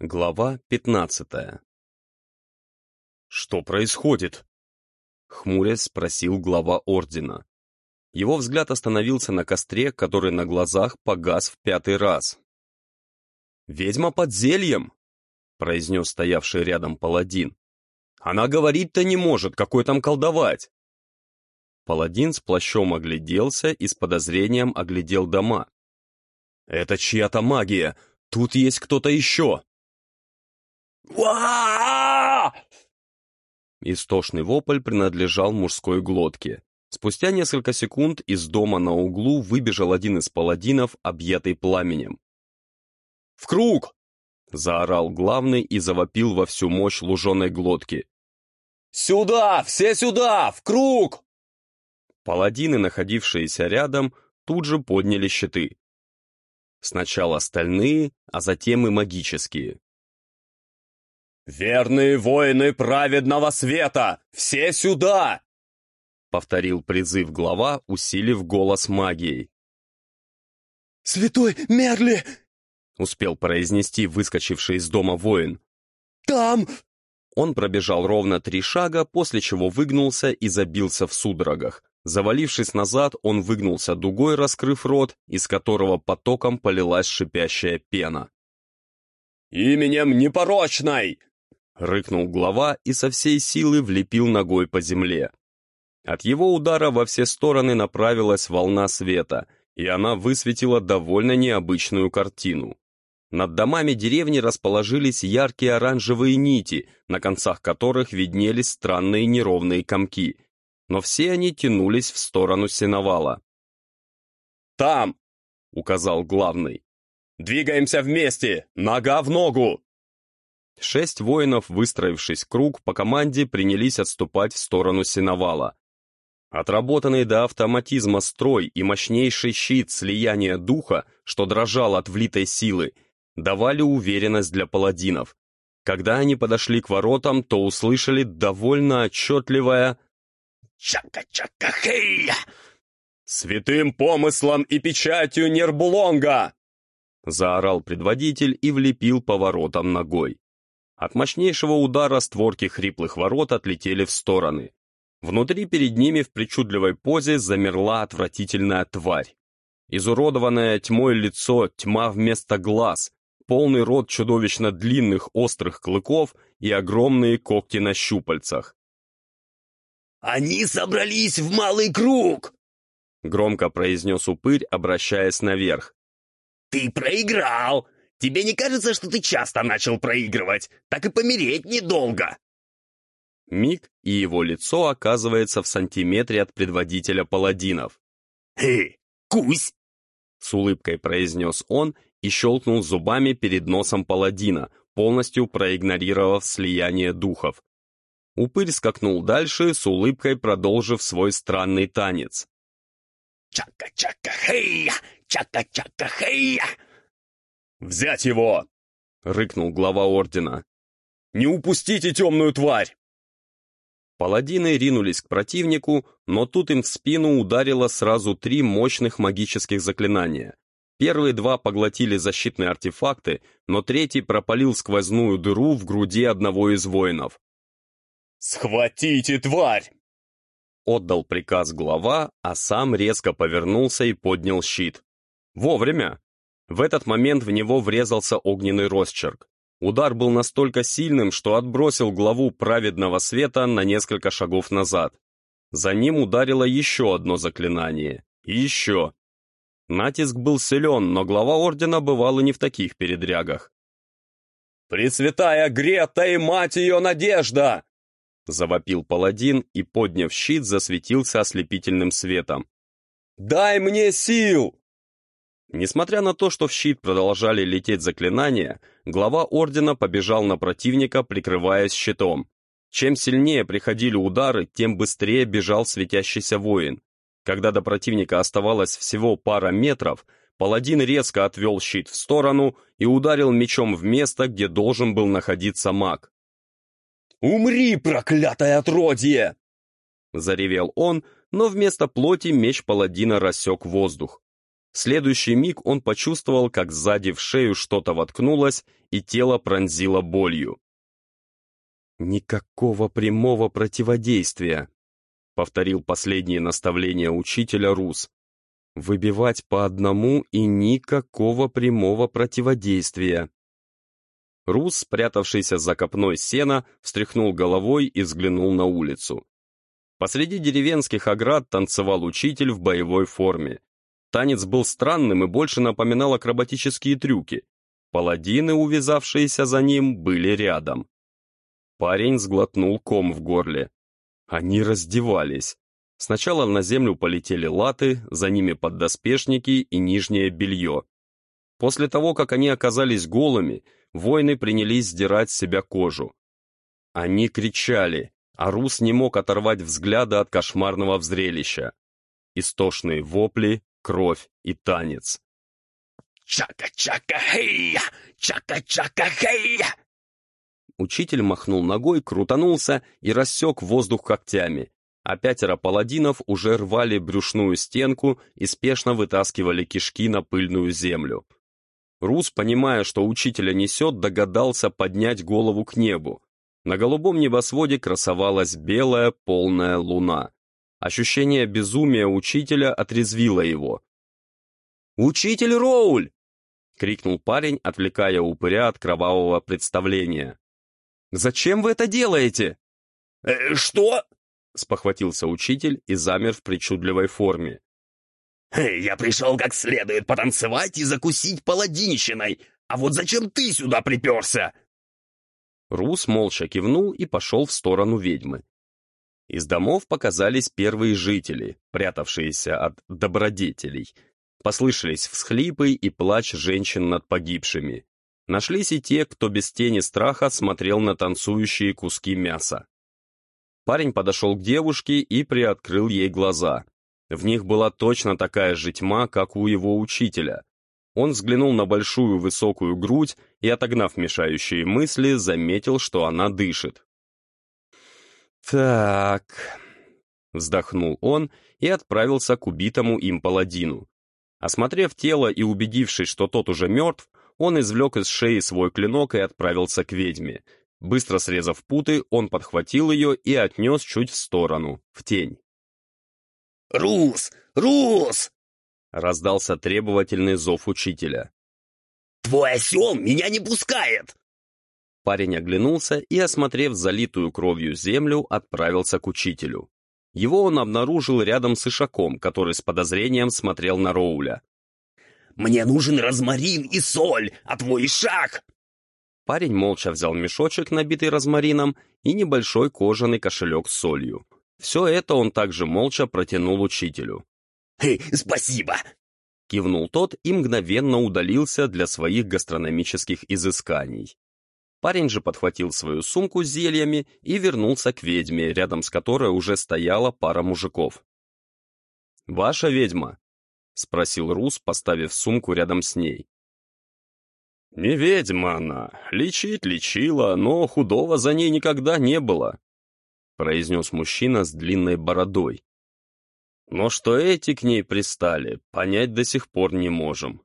Глава пятнадцатая «Что происходит?» — хмурясь спросил глава ордена. Его взгляд остановился на костре, который на глазах погас в пятый раз. «Ведьма под зельем!» — произнес стоявший рядом паладин. «Она говорить-то не может, какой там колдовать!» Паладин с плащом огляделся и с подозрением оглядел дома. «Это чья-то магия! Тут есть кто-то еще!» Истошный вопль принадлежал мужской глотке. Спустя несколько секунд из дома на углу выбежал один из паладинов, объятый пламенем. «В круг!» — заорал главный и завопил во всю мощь луженой глотки. «Сюда! Все сюда! В круг!» Паладины, находившиеся рядом, тут же подняли щиты. Сначала стальные, а затем и магические. «Верные воины праведного света! Все сюда!» Повторил призыв глава, усилив голос магией. «Святой Мерли!» Успел произнести выскочивший из дома воин. «Там!» Он пробежал ровно три шага, после чего выгнулся и забился в судорогах. Завалившись назад, он выгнулся дугой, раскрыв рот, из которого потоком полилась шипящая пена. «Именем непорочной!» Рыкнул глава и со всей силы влепил ногой по земле. От его удара во все стороны направилась волна света, и она высветила довольно необычную картину. Над домами деревни расположились яркие оранжевые нити, на концах которых виднелись странные неровные комки, но все они тянулись в сторону сеновала. «Там!» — указал главный. «Двигаемся вместе! Нога в ногу!» Шесть воинов, выстроившись круг, по команде принялись отступать в сторону сеновала. Отработанный до автоматизма строй и мощнейший щит слияния духа, что дрожал от влитой силы, давали уверенность для паладинов. Когда они подошли к воротам, то услышали довольно отчетливое «Чака-чака-хей!» «Святым помыслом и печатью Нербулонга!» заорал предводитель и влепил по воротам ногой. От мощнейшего удара створки хриплых ворот отлетели в стороны. Внутри перед ними в причудливой позе замерла отвратительная тварь. Изуродованное тьмой лицо, тьма вместо глаз, полный рот чудовищно длинных острых клыков и огромные когти на щупальцах. «Они собрались в малый круг!» Громко произнес упырь, обращаясь наверх. «Ты проиграл! Тебе не кажется, что ты часто начал проигрывать? Так и помереть недолго!» Миг, и его лицо оказывается в сантиметре от предводителя паладинов. «Эй, кусь!» С улыбкой произнес он и щелкнул зубами перед носом паладина, полностью проигнорировав слияние духов. Упырь скакнул дальше, с улыбкой продолжив свой странный танец. «Чака-чака-хейя! Чака-чака-хейя!» «Взять его!» — рыкнул глава ордена. «Не упустите темную тварь!» Паладины ринулись к противнику, но тут им в спину ударило сразу три мощных магических заклинания. Первые два поглотили защитные артефакты, но третий пропалил сквозную дыру в груди одного из воинов. «Схватите тварь!» Отдал приказ глава, а сам резко повернулся и поднял щит. Вовремя. В этот момент в него врезался огненный росчерк. Удар был настолько сильным, что отбросил главу праведного света на несколько шагов назад. За ним ударило еще одно заклинание. И еще. Натиск был силен, но глава ордена бывал не в таких передрягах. «Пресвятая Грета и мать ее Надежда!» Завопил паладин и, подняв щит, засветился ослепительным светом. «Дай мне сил!» Несмотря на то, что в щит продолжали лететь заклинания, глава ордена побежал на противника, прикрываясь щитом. Чем сильнее приходили удары, тем быстрее бежал светящийся воин. Когда до противника оставалось всего пара метров, паладин резко отвел щит в сторону и ударил мечом в место, где должен был находиться маг. «Умри, проклятое отродье!» Заревел он, но вместо плоти меч паладина рассек воздух. Следующий миг он почувствовал, как сзади в шею что-то воткнулось, и тело пронзило болью. «Никакого прямого противодействия», — повторил последние наставления учителя Рус. «Выбивать по одному и никакого прямого противодействия». Рус, спрятавшийся за копной сена, встряхнул головой и взглянул на улицу. Посреди деревенских оград танцевал учитель в боевой форме. Танец был странным и больше напоминал акробатические трюки. Паладины, увязавшиеся за ним, были рядом. Парень сглотнул ком в горле. Они раздевались. Сначала на землю полетели латы, за ними поддоспешники и нижнее белье. После того, как они оказались голыми, воины принялись сдирать с себя кожу. Они кричали, а Рус не мог оторвать взгляда от кошмарного зрелища. Истошные вопли, кровь и танец. «Чака-чака-хейя! Чака-чака-хейя!» Учитель махнул ногой, крутанулся и рассек воздух когтями, а пятеро паладинов уже рвали брюшную стенку и спешно вытаскивали кишки на пыльную землю. Рус, понимая, что учителя несет, догадался поднять голову к небу. На голубом небосводе красовалась белая полная луна. Ощущение безумия учителя отрезвило его. «Учитель Роуль!» — крикнул парень, отвлекая упыря от кровавого представления. «Зачем вы это делаете?» «Э, «Что?» — спохватился учитель и замер в причудливой форме. «Э, «Я пришел как следует потанцевать и закусить паладинщиной, а вот зачем ты сюда приперся?» Рус молча кивнул и пошел в сторону ведьмы. Из домов показались первые жители, прятавшиеся от добродетелей. Послышались всхлипы и плач женщин над погибшими. Нашлись и те, кто без тени страха смотрел на танцующие куски мяса. Парень подошел к девушке и приоткрыл ей глаза. В них была точно такая же тьма, как у его учителя. Он взглянул на большую высокую грудь и, отогнав мешающие мысли, заметил, что она дышит. «Так...» — вздохнул он и отправился к убитому им паладину. Осмотрев тело и убедившись, что тот уже мертв, он извлек из шеи свой клинок и отправился к ведьме. Быстро срезав путы, он подхватил ее и отнес чуть в сторону, в тень. «Рус! Рус!» — раздался требовательный зов учителя. «Твой осел меня не пускает!» Парень оглянулся и, осмотрев залитую кровью землю, отправился к учителю. Его он обнаружил рядом с Ишаком, который с подозрением смотрел на Роуля. Мне нужен розмарин и соль, а твой шаг!» Парень молча взял мешочек, набитый розмарином, и небольшой кожаный кошелек с солью. Все это он также молча протянул учителю. «Э, «Спасибо!» Кивнул тот и мгновенно удалился для своих гастрономических изысканий. Парень же подхватил свою сумку с зельями и вернулся к ведьме, рядом с которой уже стояла пара мужиков. «Ваша ведьма?» — спросил Рус, поставив сумку рядом с ней. «Не ведьма она. Лечить лечила, но худого за ней никогда не было», — произнес мужчина с длинной бородой. «Но что эти к ней пристали, понять до сих пор не можем».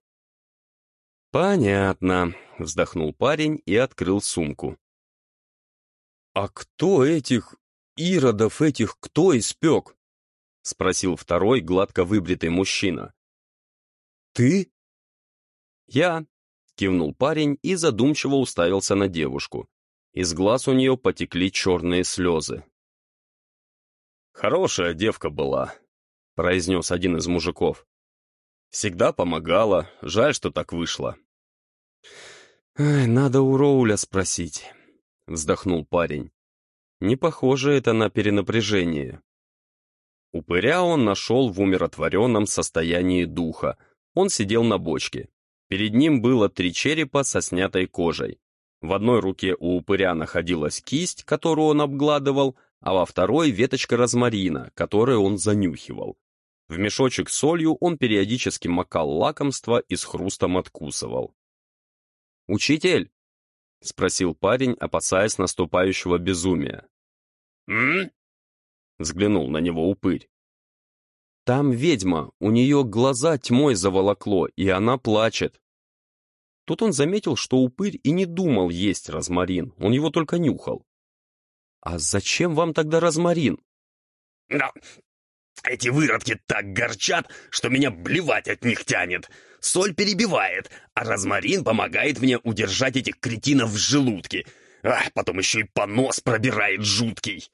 «Понятно», — вздохнул парень и открыл сумку. «А кто этих иродов этих кто испек?» — спросил второй гладко выбритый мужчина. «Ты?» «Я», — кивнул парень и задумчиво уставился на девушку. Из глаз у нее потекли черные слезы. «Хорошая девка была», — произнес один из мужиков. «Всегда помогала, жаль, что так вышло». «Ай, надо у Роуля спросить», — вздохнул парень. «Не похоже это на перенапряжение». Упыря он нашел в умиротворенном состоянии духа, он сидел на бочке. Перед ним было три черепа со снятой кожей. В одной руке у упыря находилась кисть, которую он обгладывал, а во второй веточка розмарина, которую он занюхивал. В мешочек с солью он периодически макал лакомство и с хрустом откусывал. «Учитель?» — спросил парень, опасаясь наступающего безумия. «М?» — взглянул на него упырь. Там ведьма, у нее глаза тьмой заволокло, и она плачет. Тут он заметил, что упырь и не думал есть розмарин, он его только нюхал. «А зачем вам тогда розмарин?» «Но эти выродки так горчат, что меня блевать от них тянет. Соль перебивает, а розмарин помогает мне удержать этих кретинов в желудке. А потом еще и понос пробирает жуткий».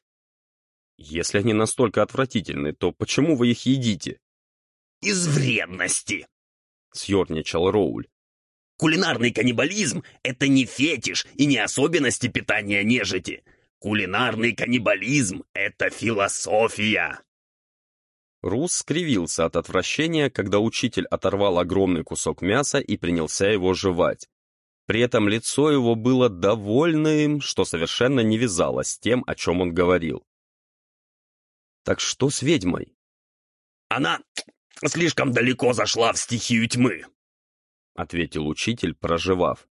«Если они настолько отвратительны, то почему вы их едите?» «Из вредности», — съерничал Роуль. Кулинарный каннибализм — это не фетиш и не особенности питания нежити. Кулинарный каннибализм — это философия. Рус скривился от отвращения, когда учитель оторвал огромный кусок мяса и принялся его жевать. При этом лицо его было довольным, что совершенно не вязалось с тем, о чем он говорил. «Так что с ведьмой?» «Она слишком далеко зашла в стихию тьмы», — ответил учитель, проживав.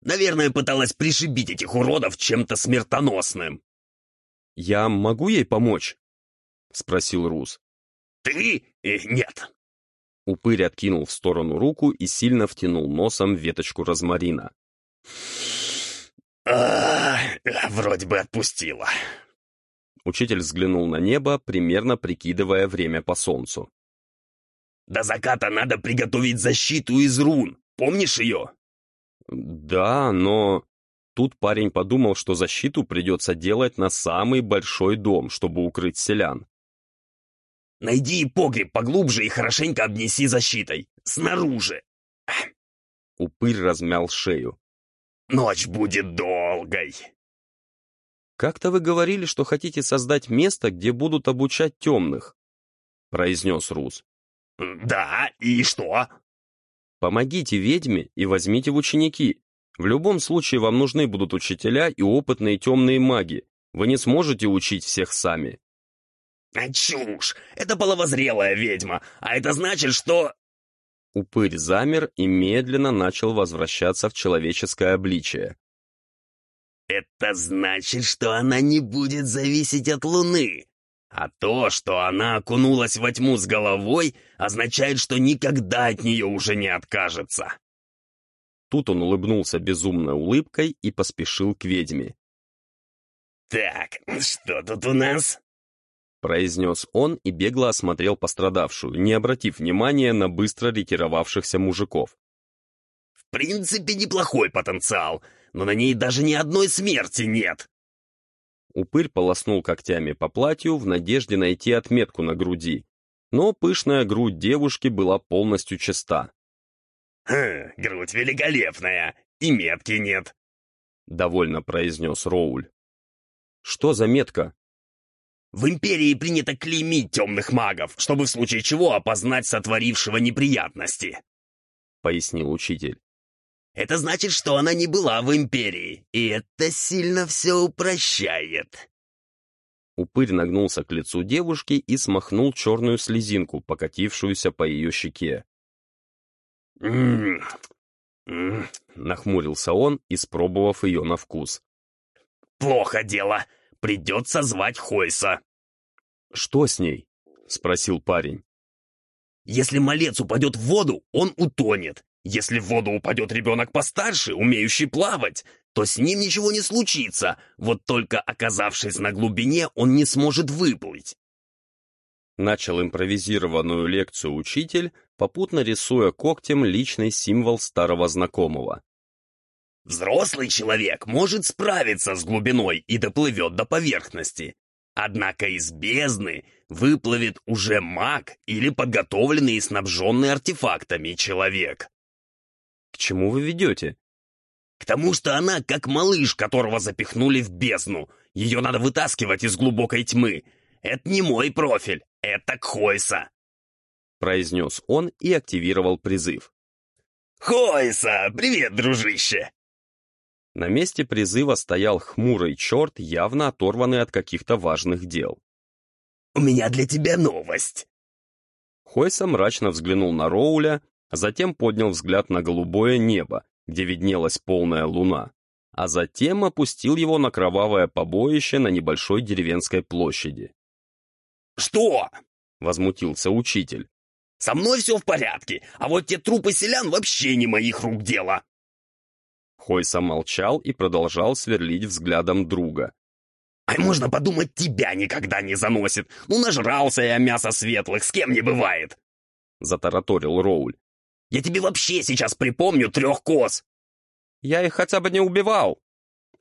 «Наверное, пыталась пришибить этих уродов чем-то смертоносным». «Я могу ей помочь?» — спросил Рус. «Ты? Нет». Упырь откинул в сторону руку и сильно втянул носом веточку розмарина. А, вроде бы отпустила. Учитель взглянул на небо, примерно прикидывая время по солнцу. До заката надо приготовить защиту из рун. Помнишь ее?» «Да, но...» Тут парень подумал, что защиту придется делать на самый большой дом, чтобы укрыть селян. «Найди погреб поглубже и хорошенько обнеси защитой. Снаружи!» Упырь размял шею. «Ночь будет долгой!» «Как-то вы говорили, что хотите создать место, где будут обучать темных», — произнес Рус. «Да, и что?» «Помогите ведьме и возьмите в ученики. В любом случае вам нужны будут учителя и опытные темные маги. Вы не сможете учить всех сами». А «Чушь! Это половозрелая ведьма, а это значит, что...» Упырь замер и медленно начал возвращаться в человеческое обличие. «Это значит, что она не будет зависеть от Луны. А то, что она окунулась во тьму с головой, означает, что никогда от нее уже не откажется. Тут он улыбнулся безумной улыбкой и поспешил к ведьме. «Так, что тут у нас?» Произнес он и бегло осмотрел пострадавшую, не обратив внимания на быстро ретировавшихся мужиков. «В принципе, неплохой потенциал, но на ней даже ни одной смерти нет!» Упырь полоснул когтями по платью в надежде найти отметку на груди, но пышная грудь девушки была полностью чиста. «Хм, грудь великолепная, и метки нет», — довольно произнес Роуль. «Что за метка?» «В Империи принято клеймить темных магов, чтобы в случае чего опознать сотворившего неприятности», — пояснил учитель. Это значит, что она не была в Империи, и это сильно все упрощает. Упырь нагнулся к лицу девушки и смахнул черную слезинку, покатившуюся по ее щеке. «М-м-м», нахмурился он, испробовав ее на вкус. «Плохо дело. Придется звать Хойса». «Что с ней?» — спросил парень. «Если малец упадет в воду, он утонет. Если в воду упадет ребенок постарше, умеющий плавать, то с ним ничего не случится, вот только оказавшись на глубине, он не сможет выплыть. Начал импровизированную лекцию учитель, попутно рисуя когтем личный символ старого знакомого. Взрослый человек может справиться с глубиной и доплывет до поверхности. Однако из бездны выплывет уже маг или подготовленный и снабженный артефактами человек. К чему вы ведете? К тому, что она как малыш, которого запихнули в бездну. Ее надо вытаскивать из глубокой тьмы. Это не мой профиль, это Хойса. Произнес он и активировал призыв. Хойса, привет, дружище. На месте призыва стоял хмурый черт, явно оторванный от каких-то важных дел. «У меня для тебя новость!» Хойса мрачно взглянул на Роуля, затем поднял взгляд на голубое небо, где виднелась полная луна, а затем опустил его на кровавое побоище на небольшой деревенской площади. «Что?» Возмутился учитель. «Со мной все в порядке, а вот те трупы селян вообще не моих рук дело!» Хойса молчал и продолжал сверлить взглядом друга. «Ай, можно подумать, тебя никогда не заносит! Ну, нажрался я мяса светлых, с кем не бывает!» Затараторил Роуль. «Я тебе вообще сейчас припомню трех коз!» «Я их хотя бы не убивал!»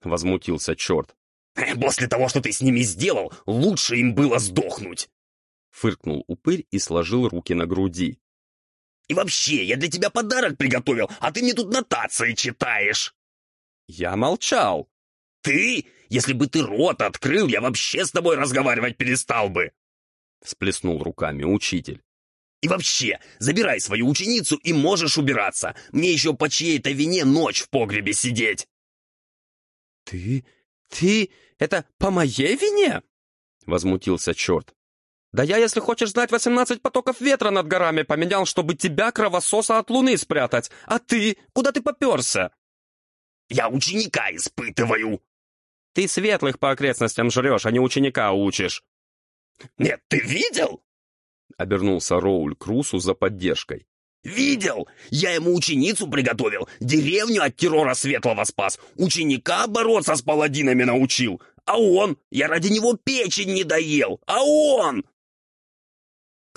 Возмутился черт. Э, «После того, что ты с ними сделал, лучше им было сдохнуть!» Фыркнул упырь и сложил руки на груди. И вообще, я для тебя подарок приготовил, а ты мне тут нотации читаешь!» «Я молчал!» «Ты? Если бы ты рот открыл, я вообще с тобой разговаривать перестал бы!» Всплеснул руками учитель. «И вообще, забирай свою ученицу и можешь убираться. Мне еще по чьей-то вине ночь в погребе сидеть!» «Ты? Ты? Это по моей вине?» Возмутился черт. Да я, если хочешь знать, восемнадцать потоков ветра над горами поменял, чтобы тебя, кровососа, от луны спрятать. А ты? Куда ты поперся?» «Я ученика испытываю!» «Ты светлых по окрестностям жрешь, а не ученика учишь!» «Нет, ты видел?» Обернулся Роуль к Русу за поддержкой. «Видел! Я ему ученицу приготовил, деревню от террора светлого спас, ученика бороться с паладинами научил, а он, я ради него печень не доел, а он!»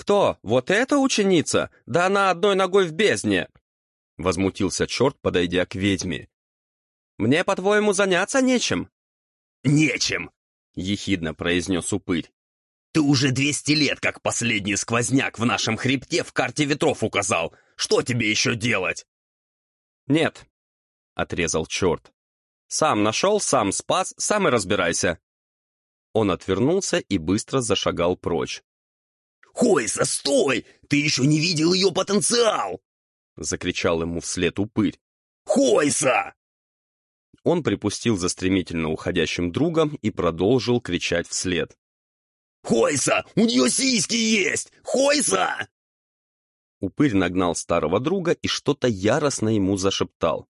«Кто? Вот эта ученица? Да она одной ногой в бездне!» Возмутился черт, подойдя к ведьме. «Мне, по-твоему, заняться нечем?» «Нечем!» — ехидно произнес упырь. «Ты уже двести лет, как последний сквозняк в нашем хребте в карте ветров указал. Что тебе еще делать?» «Нет», — отрезал черт. «Сам нашел, сам спас, сам и разбирайся». Он отвернулся и быстро зашагал прочь. «Хойса, стой! Ты еще не видел ее потенциал!» Закричал ему вслед упырь. «Хойса!» Он припустил за стремительно уходящим другом и продолжил кричать вслед. «Хойса! У нее сиськи есть! Хойса!» Упырь нагнал старого друга и что-то яростно ему зашептал.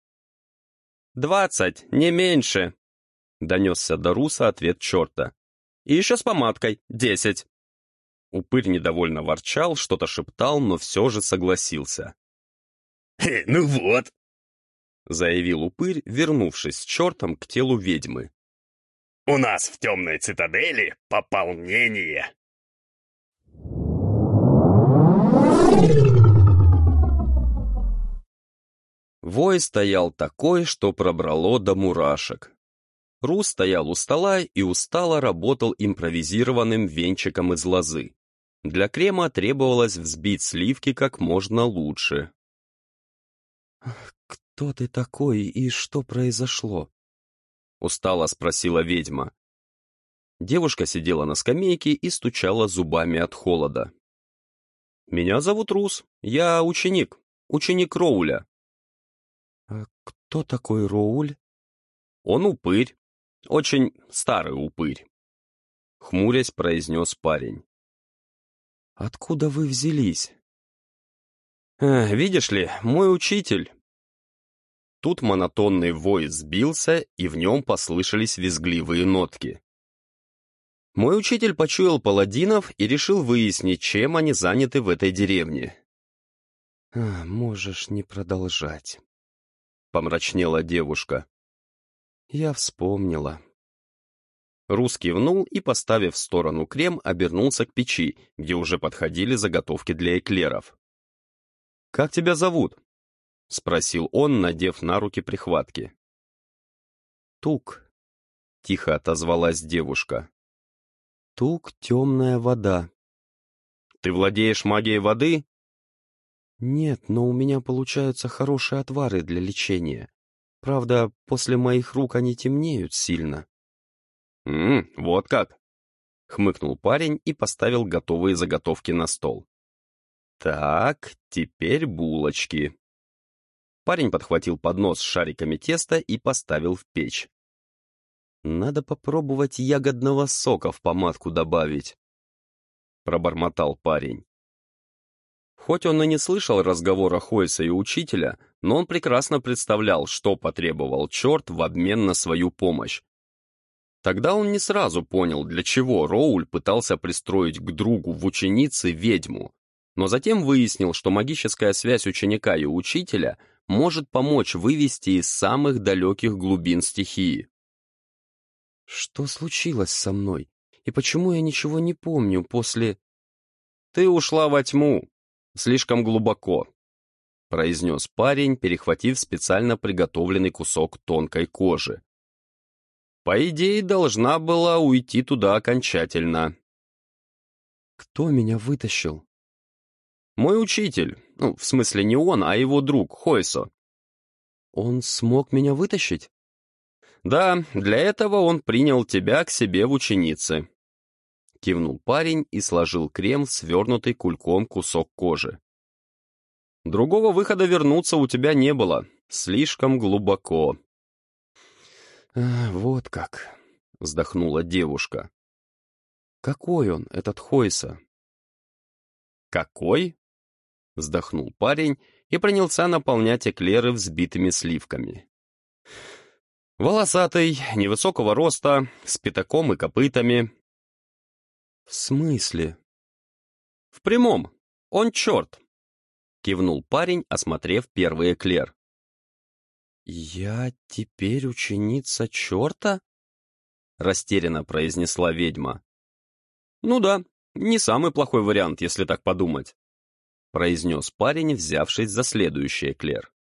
«Двадцать, не меньше!» — донесся до Руса ответ черта. «И еще с помадкой, десять!» Упырь недовольно ворчал, что-то шептал, но все же согласился. «Хе, «Ну вот», — заявил упырь, вернувшись с чертом к телу ведьмы. «У нас в темной цитадели пополнение!» Вой стоял такой, что пробрало до мурашек. Рус стоял у стола и устало работал импровизированным венчиком из лозы. Для крема требовалось взбить сливки как можно лучше. «Кто ты такой и что произошло?» Устало спросила ведьма. Девушка сидела на скамейке и стучала зубами от холода. «Меня зовут Рус. Я ученик. Ученик Роуля». «А кто такой Роуль?» «Он упырь. Очень старый упырь», — хмурясь произнес парень. Откуда вы взялись? Э, видишь ли, мой учитель... Тут монотонный вой сбился, и в нем послышались визгливые нотки. Мой учитель почуял паладинов и решил выяснить, чем они заняты в этой деревне. А, «Можешь не продолжать», — помрачнела девушка. «Я вспомнила. Рус кивнул и, поставив в сторону крем, обернулся к печи, где уже подходили заготовки для эклеров. «Как тебя зовут?» — спросил он, надев на руки прихватки. «Тук», — тихо отозвалась девушка. «Тук — темная вода». «Ты владеешь магией воды?» «Нет, но у меня получаются хорошие отвары для лечения. Правда, после моих рук они темнеют сильно». «Ммм, вот как!» — хмыкнул парень и поставил готовые заготовки на стол. «Так, теперь булочки». Парень подхватил поднос с шариками теста и поставил в печь. «Надо попробовать ягодного сока в помадку добавить», — пробормотал парень. Хоть он и не слышал разговора Хойса и учителя, но он прекрасно представлял, что потребовал черт в обмен на свою помощь, Тогда он не сразу понял, для чего Роуль пытался пристроить к другу в ученице ведьму, но затем выяснил, что магическая связь ученика и учителя может помочь вывести из самых далеких глубин стихии. «Что случилось со мной? И почему я ничего не помню после...» «Ты ушла во тьму. Слишком глубоко», — произнес парень, перехватив специально приготовленный кусок тонкой кожи. «По идее, должна была уйти туда окончательно». «Кто меня вытащил?» «Мой учитель. Ну, в смысле, не он, а его друг, Хойсо». «Он смог меня вытащить?» «Да, для этого он принял тебя к себе в ученицы», Кивнул парень и сложил крем свернутый кульком кусок кожи. Другого выхода вернуться у тебя не было. Слишком глубоко. «Вот как», — вздохнула девушка. «Какой он, этот Хойса?» «Какой?» — вздохнул парень и принялся наполнять эклеры взбитыми сливками. Волосатый, невысокого роста, с пятаком и копытами, «В смысле?» «В прямом. Он черт!» — кивнул парень, осмотрев первый эклер. «Я теперь ученица черта?» — растерянно произнесла ведьма. «Ну да, не самый плохой вариант, если так подумать», — произнес парень, взявшись за следующий эклер.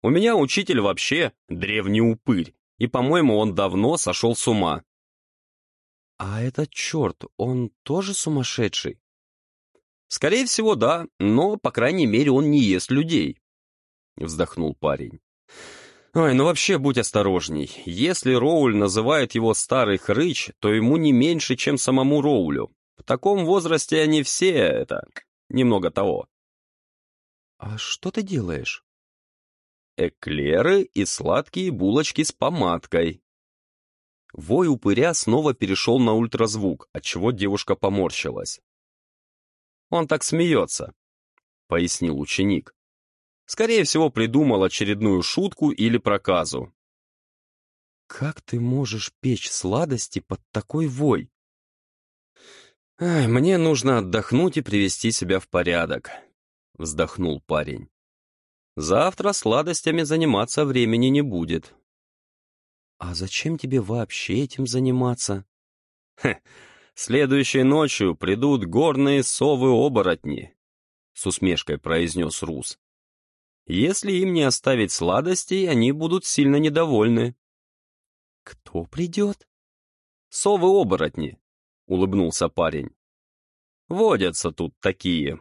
«У меня учитель вообще древний упырь, и, по-моему, он давно сошел с ума. «А этот черт, он тоже сумасшедший?» «Скорее всего, да, но, по крайней мере, он не ест людей», — вздохнул парень. «Ой, ну вообще будь осторожней. Если Роуль называет его старый хрыч, то ему не меньше, чем самому Роулю. В таком возрасте они все, это, немного того». «А что ты делаешь?» «Эклеры и сладкие булочки с помадкой», Вой упыря снова перешел на ультразвук, отчего девушка поморщилась. «Он так смеется», — пояснил ученик. «Скорее всего, придумал очередную шутку или проказу». «Как ты можешь печь сладости под такой вой?» «Мне нужно отдохнуть и привести себя в порядок», — вздохнул парень. «Завтра сладостями заниматься времени не будет». «А зачем тебе вообще этим заниматься?» «Хе, следующей ночью придут горные совы-оборотни», — с усмешкой произнес Рус. «Если им не оставить сладостей, они будут сильно недовольны». «Кто придет?» «Совы-оборотни», — улыбнулся парень. «Водятся тут такие,